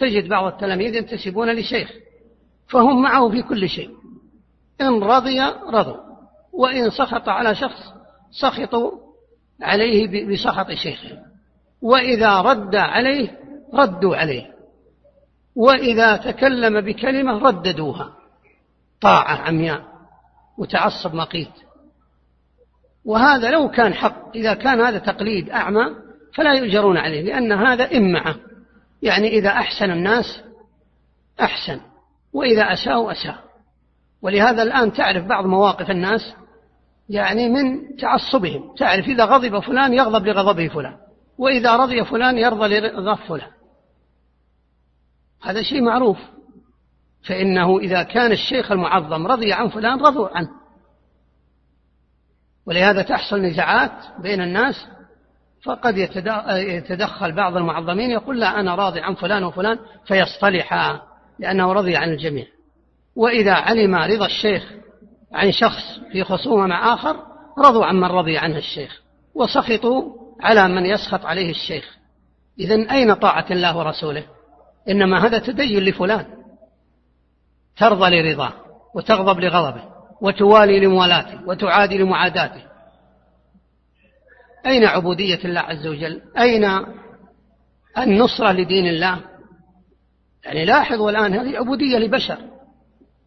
تجد بعض التلاميذ ينتسبون لشيخ فهم معه في كل شيء. إن رضي رضوا وإن سخط على شخص سخطوا عليه بسخط شيخه. وإذا رد عليه ردوا عليه. وإذا تكلم بكلمة رددوها. طاعة عمياء وتعصب مقيت. وهذا لو كان حق إذا كان هذا تقليد أعمى فلا يؤجرون عليه لأن هذا إمعة. يعني إذا أحسن الناس أحسن وإذا أساءوا أساء. ولهذا الآن تعرف بعض مواقف الناس يعني من تعصبهم تعرف إذا غضب فلان يغضب لغضبه فلان وإذا رضي فلان يرضى لرضا فلان. هذا شيء معروف. فإنه إذا كان الشيخ المعظم رضي عن فلان رضوا عنه. ولهذا تحصل نزاعات بين الناس فقد يتدخل بعض المعظمين يقول لا أنا راضي عن فلان وفلان فيصطلحا لأنه رضي عن الجميع. وإذا علم رضا الشيخ عن شخص في خصومة مع آخر رضوا عن من رضي عنه الشيخ وسخطوا على من يسخط عليه الشيخ. إذا أين طاعة الله ورسوله؟ إنما هذا تدين لفلان. ترضى لرضاه وتغضب لغضبه وتوالي لموالاته وتعادي لمعاداته. أين عبودية الله عز وجل؟ أين النصرة لدين الله؟ يعني لاحظوا الآن هذه عبودية لبشر.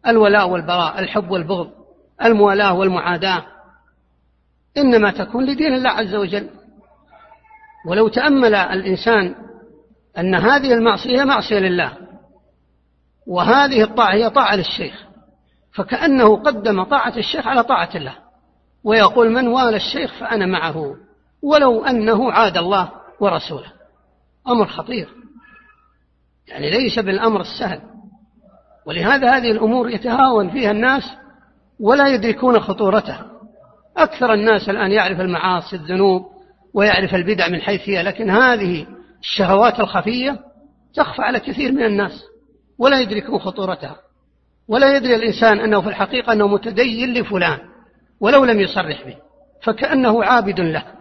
الولاء والبراء الحب والبغض الموالاة والمعاداة. إنما تكون لدين الله عز وجل. ولو تأمل الإنسان أن هذه المعصية معصية لله وهذه الطاعة هي طاعة للشيخ فكأنه قدم طاعة الشيخ على طاعة الله ويقول من والى الشيخ فأنا معه. ولو أنه عاد الله ورسوله. أمر خطير. يعني ليس بالأمر السهل. ولهذا هذه الأمور يتهاون فيها الناس ولا يدركون خطورتها. أكثر الناس الآن يعرف المعاصي الذنوب ويعرف البدع من حيث هي. لكن هذه الشهوات الخفية تخفى على كثير من الناس ولا يدركون خطورتها. ولا يدري الإنسان أنه في الحقيقة أنه متدين لفلان ولو لم يصرح به. فكأنه عابد له.